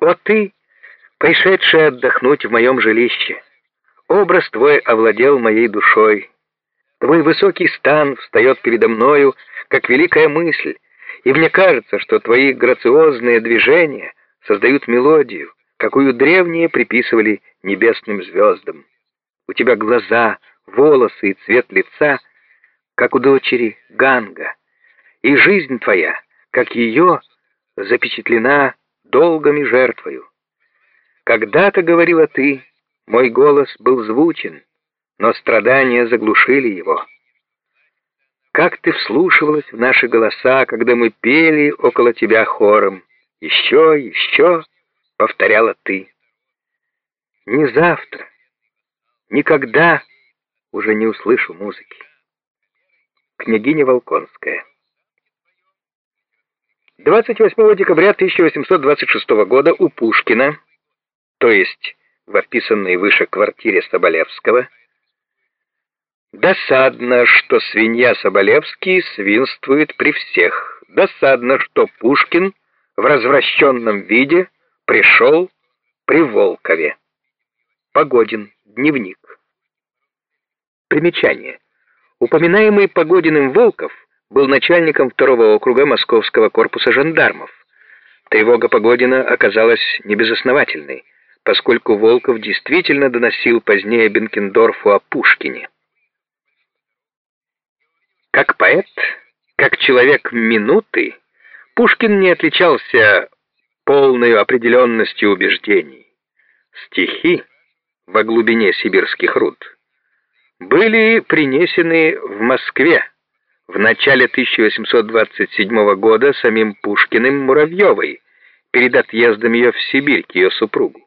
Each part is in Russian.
О ты, пришедший отдохнуть в моем жилище, образ твой овладел моей душой. Твой высокий стан встает передо мною, как великая мысль, и мне кажется, что твои грациозные движения создают мелодию, какую древние приписывали небесным звездам. У тебя глаза, волосы и цвет лица, как у дочери Ганга, и жизнь твоя, как ее, запечатлена долгами жертвою. Когда-то, говорила ты, мой голос был звучен, но страдания заглушили его. Как ты вслушивалась в наши голоса, когда мы пели около тебя хором. Еще, еще, повторяла ты. Не завтра, никогда уже не услышу музыки. Княгиня Волконская 28 декабря 1826 года у Пушкина, то есть в описанной выше квартире Соболевского, Досадно, что свинья Соболевский свинствует при всех. Досадно, что Пушкин в развращенном виде пришел при Волкове. Погодин. Дневник. Примечание. Упоминаемый Погодиным Волков был начальником второго округа Московского корпуса жандармов. Тревога Погодина оказалась небезосновательной, поскольку Волков действительно доносил позднее Бенкендорфу о Пушкине. Как поэт, как человек минуты, Пушкин не отличался полной определенностью убеждений. Стихи во глубине сибирских руд были принесены в Москве в начале 1827 года самим Пушкиным Муравьевой перед отъездом ее в Сибирь к ее супругу.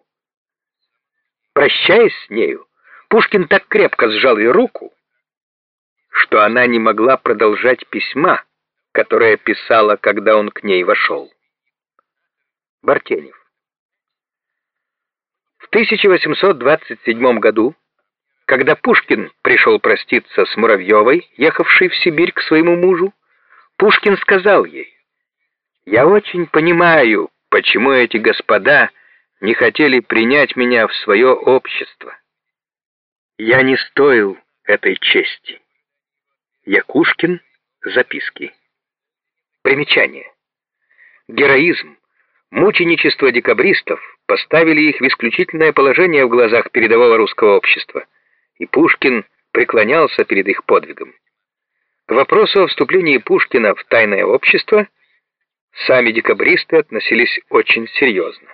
Прощаясь с нею, Пушкин так крепко сжал ее руку, что она не могла продолжать письма, которое писала, когда он к ней вошел. Бартенев. В 1827 году когда Пушкин пришел проститься с Муравьевой, ехавшей в Сибирь к своему мужу, Пушкин сказал ей, «Я очень понимаю, почему эти господа не хотели принять меня в свое общество. Я не стоил этой чести». Якушкин. Записки. Примечание. Героизм, мученичество декабристов поставили их в исключительное положение в глазах передового русского общества – и Пушкин преклонялся перед их подвигом. К вопросу о вступлении Пушкина в тайное общество сами декабристы относились очень серьезно.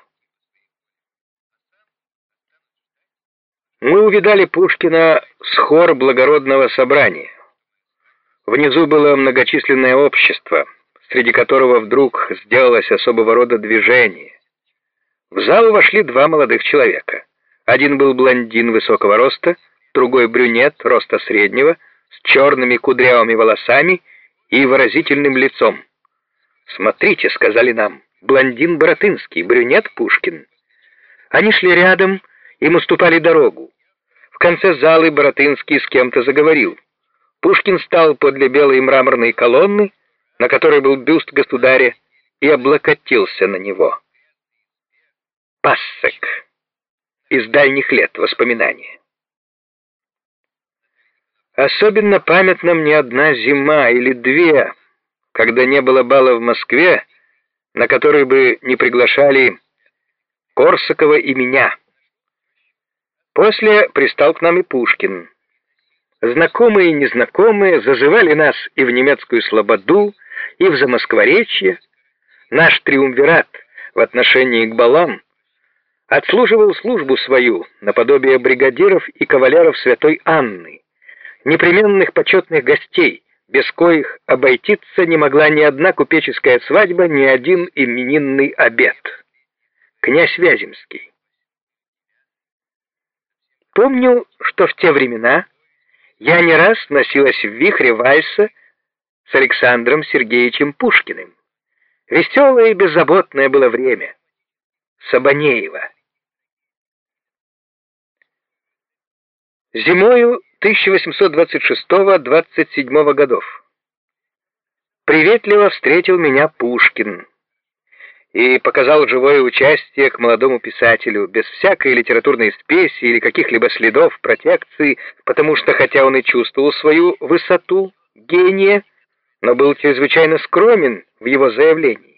Мы увидали Пушкина с хор благородного собрания. Внизу было многочисленное общество, среди которого вдруг сделалось особого рода движение. В зал вошли два молодых человека. Один был блондин высокого роста, другой брюнет, роста среднего, с черными кудрявыми волосами и выразительным лицом. «Смотрите», — сказали нам, — «блондин Боротынский, брюнет Пушкин». Они шли рядом, им уступали дорогу. В конце залы Боротынский с кем-то заговорил. Пушкин стал подле белой мраморной колонны, на которой был бюст государя, и облокотился на него. Пассек. Из дальних лет воспоминания. Особенно памятна мне одна зима или две, когда не было бала в Москве, на который бы не приглашали Корсакова и меня. После пристал к нам и Пушкин. Знакомые и незнакомые зазывали нас и в немецкую слободу, и в Замоскворечье. Наш триумвират в отношении к балам отслуживал службу свою наподобие бригадиров и кавалеров святой Анны, непременных почетных гостей, без коих обойтиться не могла ни одна купеческая свадьба, ни один именинный обед. Князь Вяземский. Помню, что в те времена я не раз носилась в вихре вальса с Александром Сергеевичем Пушкиным. Веселое и беззаботное было время. Сабанеева. Зимою 1826-27 годов. Приветливо встретил меня Пушкин. и показал живое участие к молодому писателю, без всякой литературной спеси или каких-либо следов протекции, потому что, хотя он и чувствовал свою высоту, гения, но был чрезвычайно скромен в его заявлении.